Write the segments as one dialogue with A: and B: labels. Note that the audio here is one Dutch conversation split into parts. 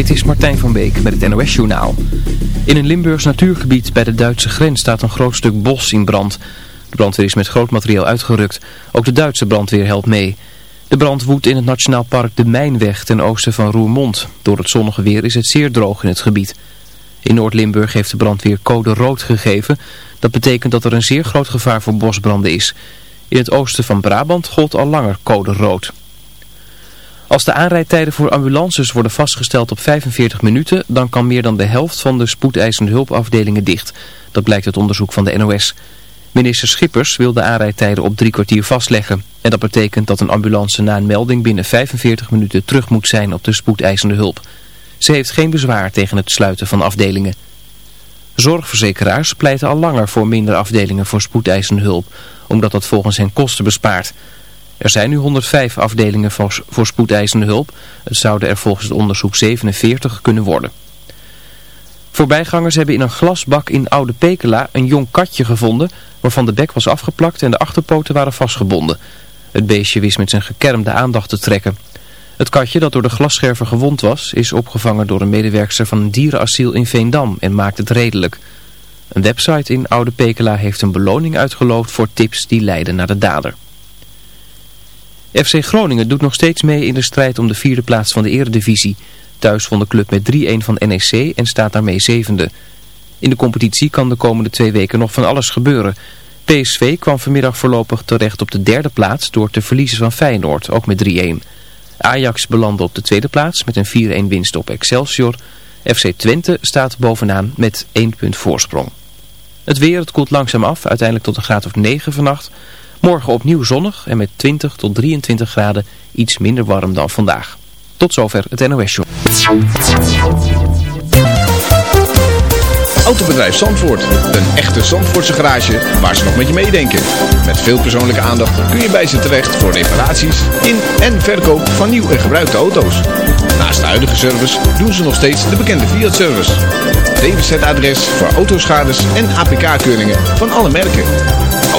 A: Dit is Martijn van Beek met het NOS Journaal. In een Limburgs natuurgebied bij de Duitse grens staat een groot stuk bos in brand. De brandweer is met groot materiaal uitgerukt. Ook de Duitse brandweer helpt mee. De brand woedt in het Nationaal Park de Mijnweg ten oosten van Roermond. Door het zonnige weer is het zeer droog in het gebied. In Noord-Limburg heeft de brandweer code rood gegeven. Dat betekent dat er een zeer groot gevaar voor bosbranden is. In het oosten van Brabant gold al langer code rood. Als de aanrijdtijden voor ambulances worden vastgesteld op 45 minuten, dan kan meer dan de helft van de spoedeisende hulpafdelingen dicht. Dat blijkt uit onderzoek van de NOS. Minister Schippers wil de aanrijdtijden op drie kwartier vastleggen. En dat betekent dat een ambulance na een melding binnen 45 minuten terug moet zijn op de spoedeisende hulp. Ze heeft geen bezwaar tegen het sluiten van afdelingen. Zorgverzekeraars pleiten al langer voor minder afdelingen voor spoedeisende hulp, omdat dat volgens hen kosten bespaart. Er zijn nu 105 afdelingen voor, spoedeisende hulp. Het zouden er volgens het onderzoek 47 kunnen worden. Voorbijgangers hebben in een glasbak in Oude Pekela een jong katje gevonden... waarvan de bek was afgeplakt en de achterpoten waren vastgebonden. Het beestje wist met zijn gekermde aandacht te trekken. Het katje dat door de glasscherver gewond was... is opgevangen door een medewerkster van een dierenasiel in Veendam en maakt het redelijk. Een website in Oude Pekela heeft een beloning uitgeloofd voor tips die leiden naar de dader. FC Groningen doet nog steeds mee in de strijd om de vierde plaats van de eredivisie. Thuis won de club met 3-1 van NEC en staat daarmee zevende. In de competitie kan de komende twee weken nog van alles gebeuren. PSV kwam vanmiddag voorlopig terecht op de derde plaats door te verliezen van Feyenoord, ook met 3-1. Ajax belandde op de tweede plaats met een 4-1 winst op Excelsior. FC Twente staat bovenaan met 1 punt voorsprong. Het weer, het koelt langzaam af, uiteindelijk tot een graad of 9 vannacht. Morgen opnieuw zonnig en met 20 tot 23 graden iets minder warm dan vandaag. Tot zover het NOS Show.
B: Autobedrijf Zandvoort. Een echte Zandvoortse garage waar ze nog met je meedenken. Met veel persoonlijke aandacht kun je bij ze terecht voor reparaties in en verkoop van nieuw en gebruikte auto's. Naast de huidige service doen ze nog steeds de bekende Fiat-service. DWZ-adres voor autoschades en APK-keuringen van alle merken.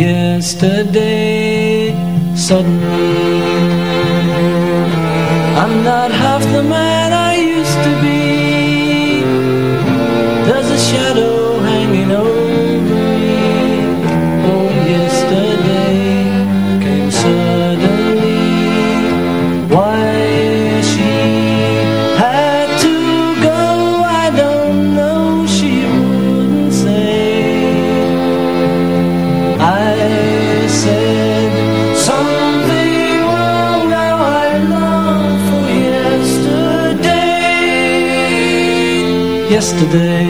C: yesterday. Suddenly, I'm not half the man yesterday.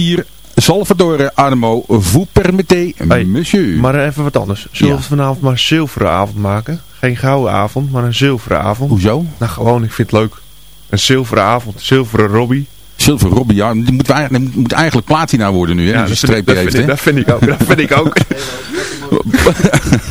D: Salvatore Adamo, Vous permettez,
E: Hey,
D: monsieur.
E: Maar even wat anders. Zullen we
D: Ja.
E: vanavond maar een zilveren avond maken? Geen gouden avond, maar een zilveren avond.
D: Hoezo?
E: Nou gewoon, ik vind het leuk. Een zilveren avond, zilveren Robbie.
D: Silver Robbie, ja, die moet, eigenlijk- moet eigenlijk platina worden nu, hè? Ja, die
E: dat, vind ik,
D: streep
E: dat,
D: heeft,
E: vind ik,
D: hè?
E: dat vind ik ook. Dat vind ik ook.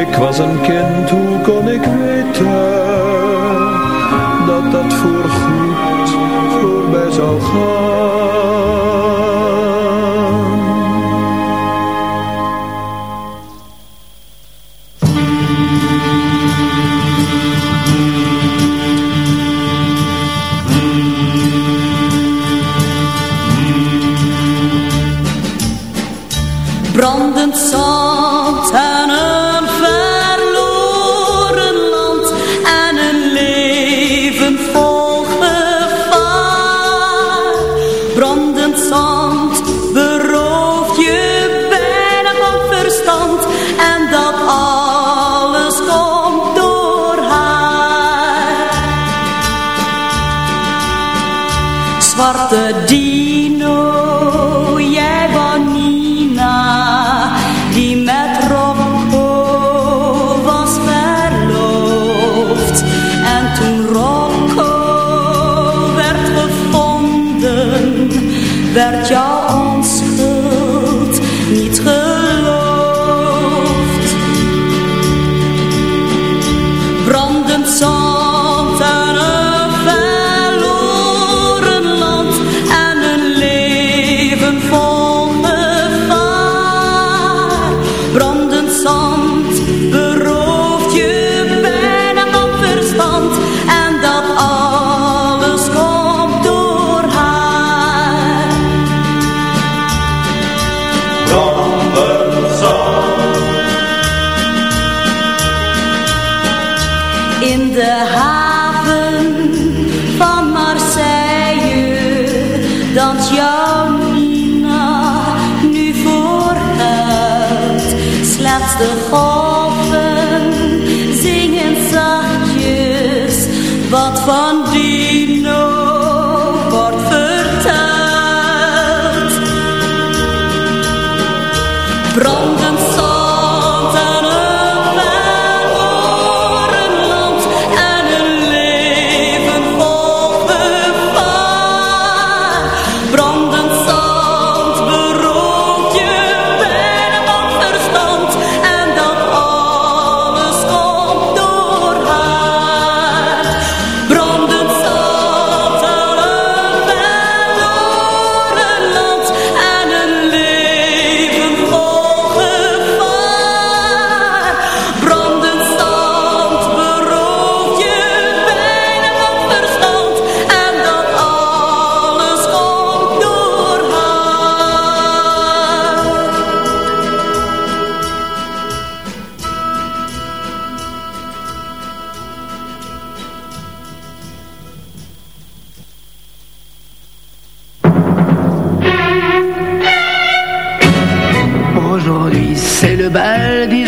F: Ik was een kind, hoe kon ik weten dat dat voorgoed voorbij zou gaan?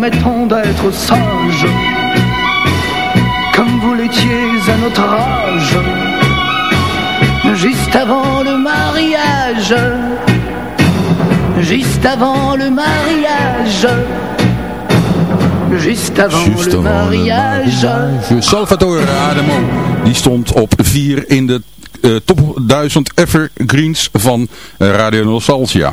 G: promettons d'être sages, comme vous l'étiez à notre âge, juste avant le mariage, juste avant le mariage. Juste avant
D: Juste
G: le
D: avant le
G: mariage.
D: Salvatore Adamo, die stond op 4 in de eh, top 1000 evergreens van eh, Radio Nostalgia.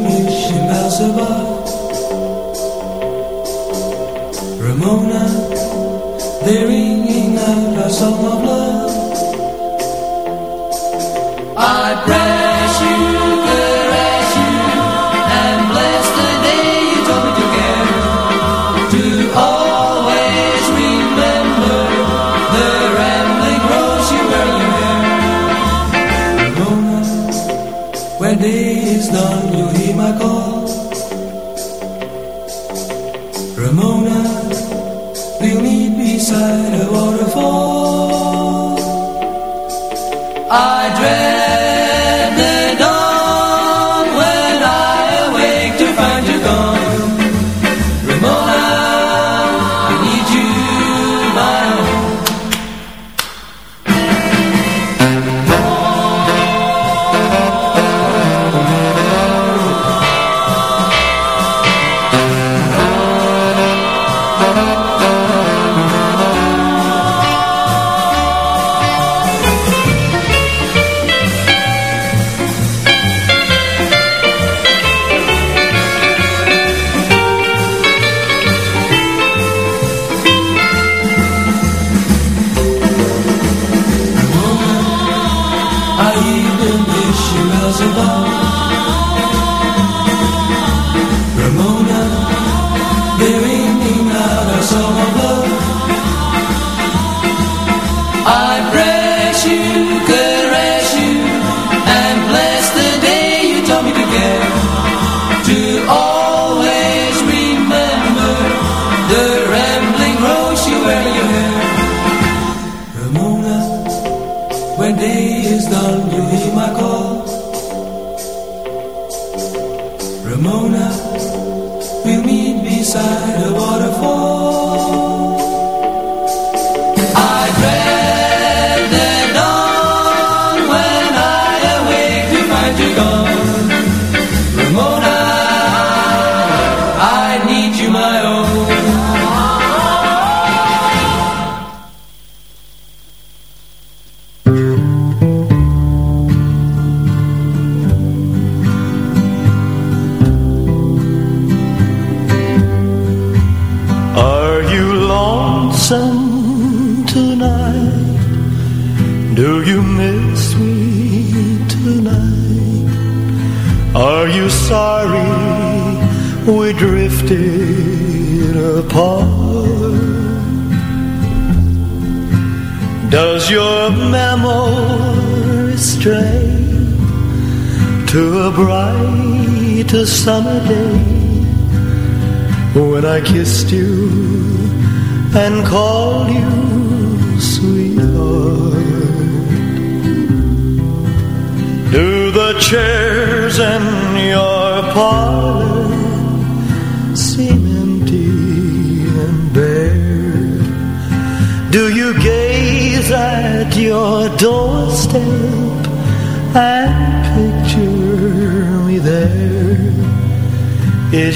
H: Ramona, they're ringing out song of love. I you, you, and bless the day you told me to always remember the rambling rose you wear in your hair. Ramona, when day is done, you'll hear my call.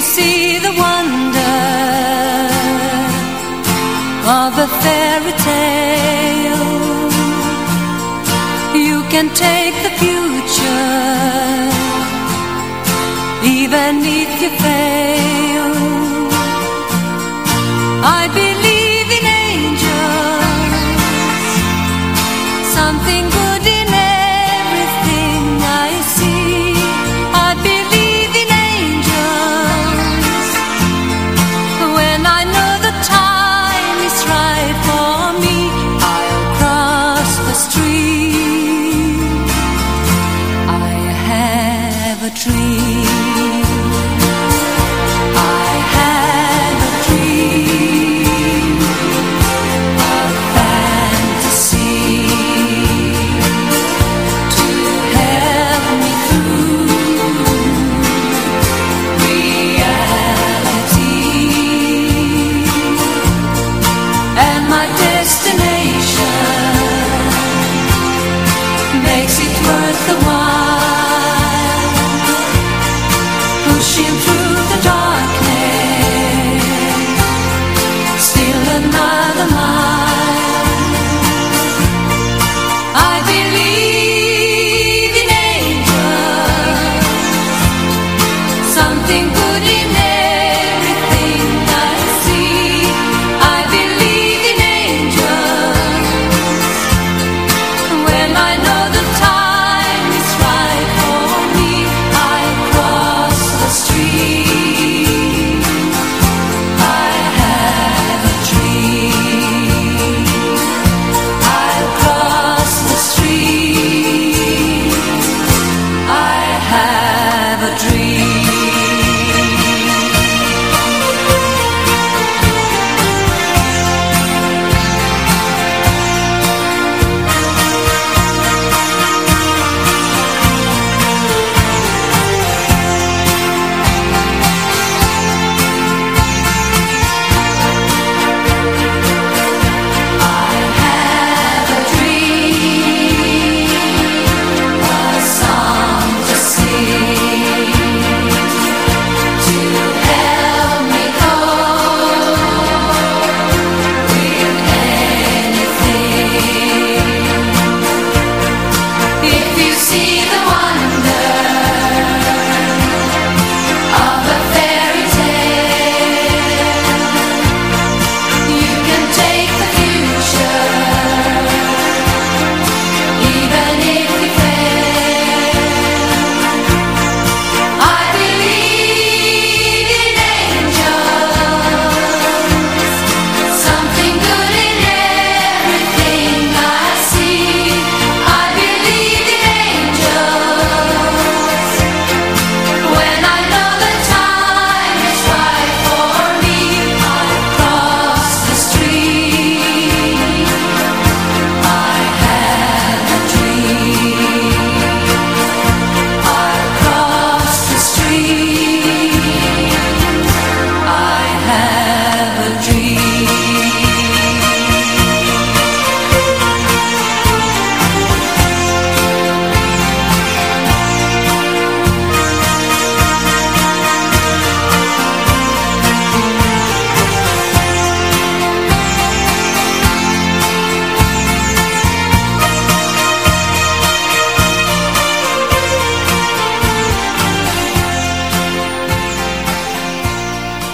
I: see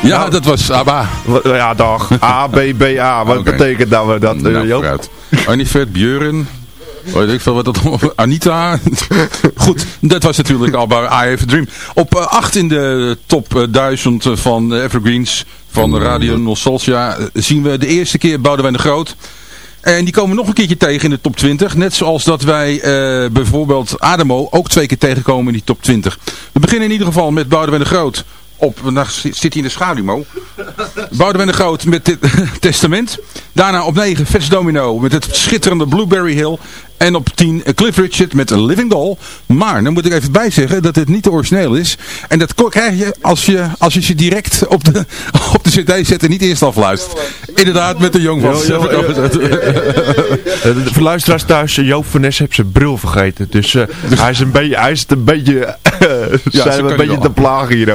D: Ja, dat was ABBA.
E: Ja, dag. A, B, B, A. Wat
D: Oké.
E: betekent dat we dat, eh,
D: Nou,
E: Joop?
D: vooruit. Arnifert, Björn, weet ik veel wat dat Anita. Goed, dat was natuurlijk ABBA, I Have a Dream. Op 8 in de top eh, 1000 van de Evergreens van Radio Nostalgia eh, zien we de eerste keer Boudewijn de Groot. En die komen we nog een keertje tegen in de top 20. Net zoals dat wij eh, bijvoorbeeld Ademo ook twee keer tegenkomen in die top 20. We beginnen in ieder geval met Boudewijn de Groot. Op, nou zit hij in de schaduw, Mo. Boudewijn de Groot met dit testament. Daarna op 9 Vets Domino met het schitterende Blueberry Hill. En op 10 Cliff Richard met A Living Doll. Maar, dan moet ik even bijzeggen dat het niet de origineel is. En dat krijg je als je, als je ze direct op de, op de cd zet en niet eerst afluistert. Inderdaad, met de jong van.
E: Jo, jo, jo, Voor luisteraars thuis, eh, Joop van Nes heeft zijn bril vergeten. Dus eh, hij, is een beetje, hij is een beetje, zijn we een beetje te plagen hier.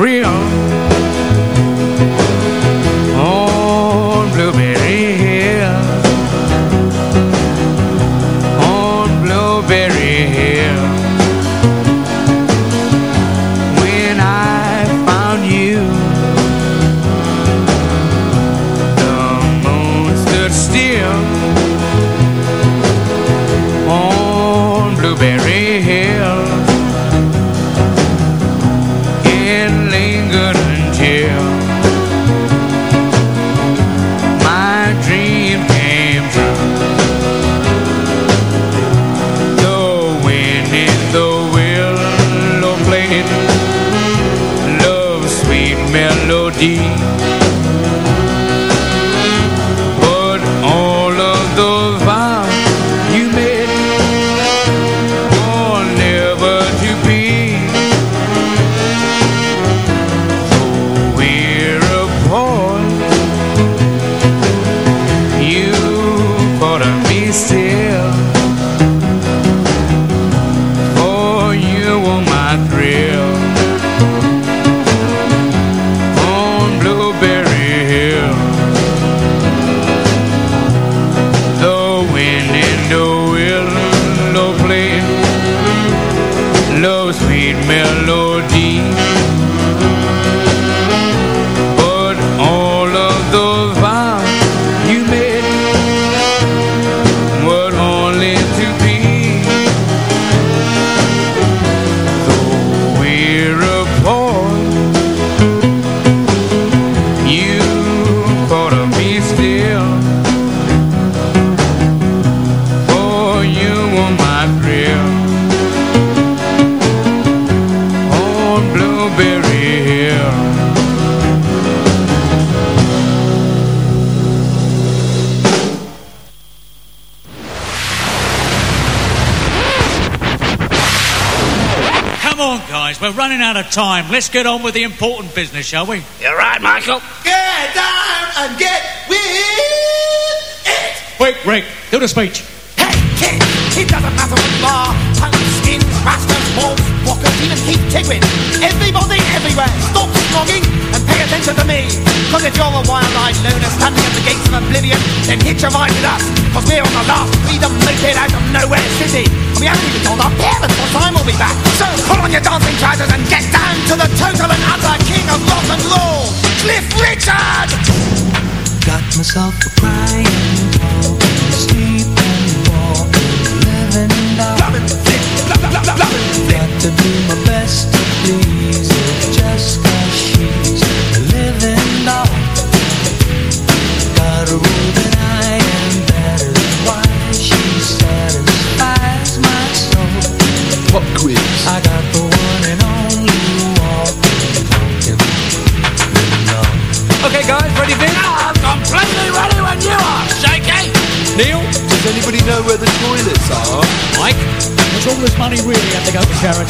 J: real. Let's get on with the important business, shall we?
K: You're right, Michael. Get down and get with it.
J: Wait, Rick, do the speech.
K: Hey, kid, it doesn't matter what you are. Tongues, skins, rascals, wolves, walkers, even Keith Tigwin. Everybody, everywhere, stop snogging and pay attention to me. Cause if you're a wild-eyed loner standing at the gates of oblivion, then hitch a ride with us. Cause we're on the last freedom located out of nowhere city. And we haven't even told our parents what time we'll be back. So pull on your
H: dance myself a pride. Sharon.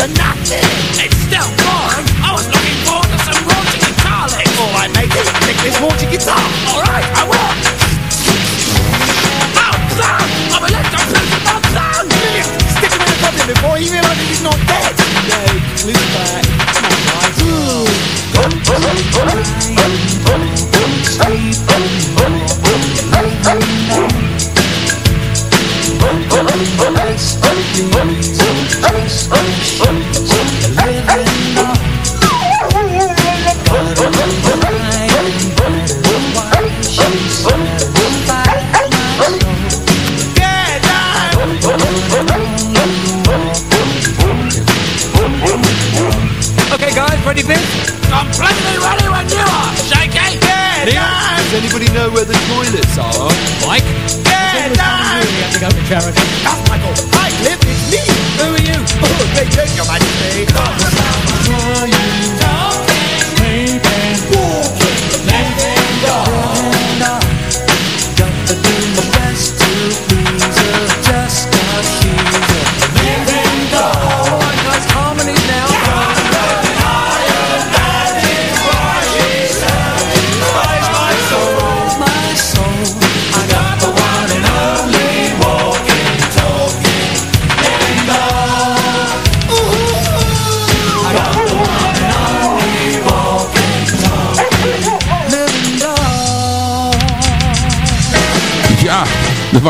H: the
D: night.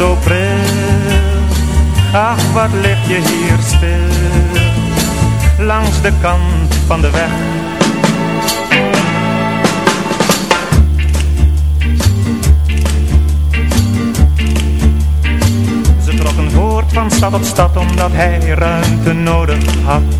L: Zo pril. Ach, wat lig je hier stil, langs de kant van de weg. Ze trokken voort van stad tot stad, omdat hij ruimte nodig had.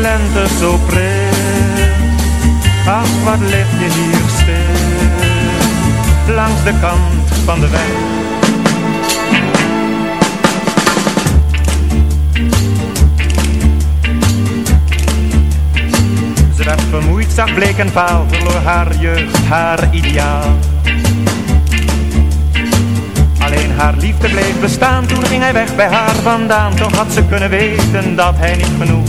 L: Lente zo pril. Ach, wat lig je hier stil, langs de kant van de weg. Ze werd vermoeid, zag bleek en vaal, verloor haar jeugd, haar ideaal. Alleen haar liefde bleef bestaan, toen ging hij weg bij haar vandaan. Toch had ze kunnen weten dat hij niet genoeg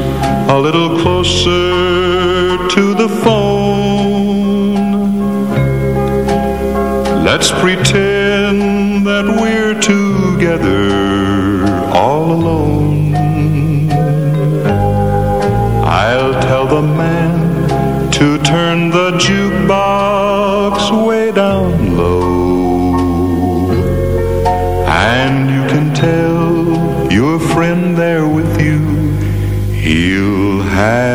M: a little closer to the phone. Let's pretend he'll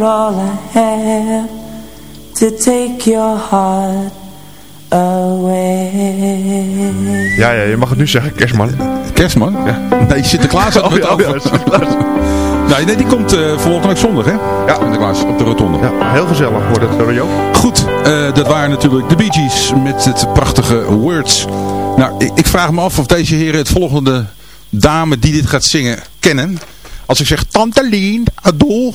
N: are all I have to take your heart away.
E: Ja, ja, je mag het nu zeggen, Kerstman.
D: Kerstman? Ja. Nee, Sinterklaas had
E: Oh, ja,
D: over.
E: ja, Sinterklaas.
D: Nee, nee, die komt eh, volgende week zondag, hè?
E: Ja.
D: Sinterklaas, op de rotonde.
E: Ja, heel gezellig wordt het, Rio.
D: Goed, eh, dat waren natuurlijk de Bee Gees met het prachtige Words. Nou, ik, ik vraag me af of deze heren het volgende dame die dit gaat zingen kennen. Als ik zeg Tante Lien, Adol,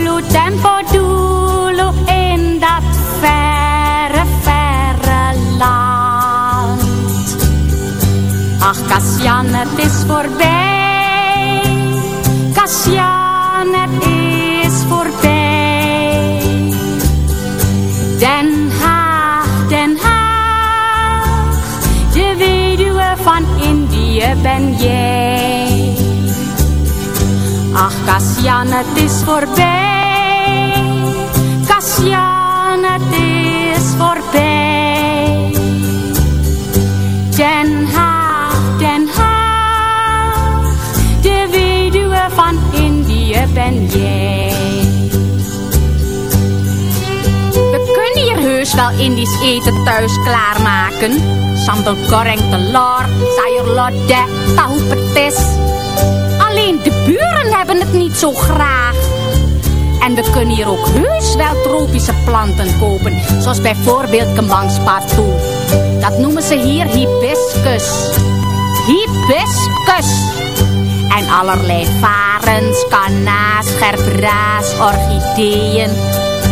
O: Ach, Cassian, het is voorbij. Cassian, het is voorbij. Den Haag, Den Haag, de weduwe van Indië ben jij. Ach, Cassian, het is voorbij. Indisch eten thuis klaarmaken. Sambal goreng telur, sayur lodeh, tahu petis. Alleen de buren hebben het niet zo graag. En we kunnen hier ook heus wel tropische planten kopen. Zoals bijvoorbeeld kembangspartoe. Dat noemen ze hier hibiscus. Hibiscus. En allerlei varens, kanna's, gerbraas, orchideeën.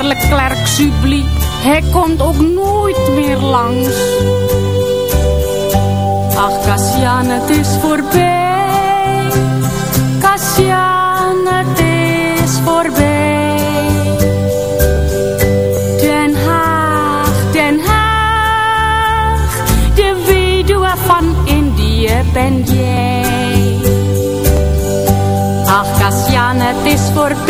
O: Meneer Leclerc Subli, hij komt ook nooit meer langs. Ach, Cassian, het is voorbij. Cassian, het is voorbij. Den Haag, Den Haag, de weduwe van Indië ben jij. Ach, Cassian, het is voorbij.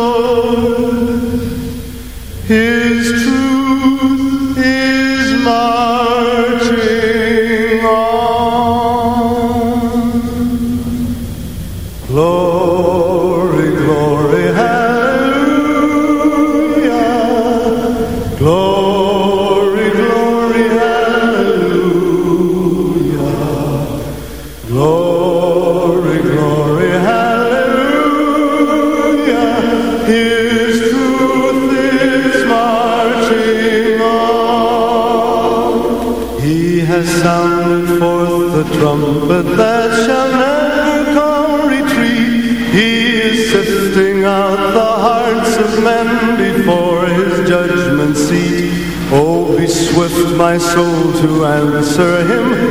P: Lord sounded forth the trumpet that shall never come retreat. He is sifting out the hearts of men before his judgment seat. Oh, be swift, my soul, to answer him.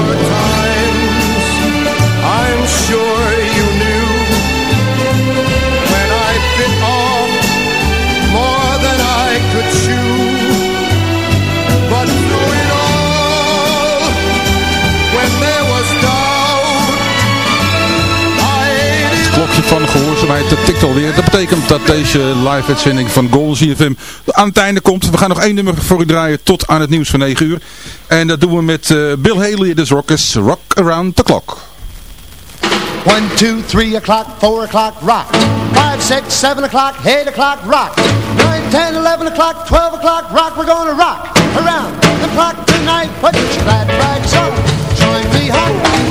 D: van gehoorzaamheid, dat tikt alweer. Dat betekent dat deze live-uitzending van Golden CFM aan het einde komt. We gaan nog één nummer voor u draaien tot aan het nieuws van 9 uur. En dat doen we met eh, Bill Haley, de Rockers, Rock Around the Clock.
K: One, two, three o'clock, four o'clock, rock. Six, seven o'clock, eight o'clock, rock. Nine, ten, eleven o'clock, twelve o'clock, rock. We're gonna rock around the clock tonight. Put your glad rags on. Join me home.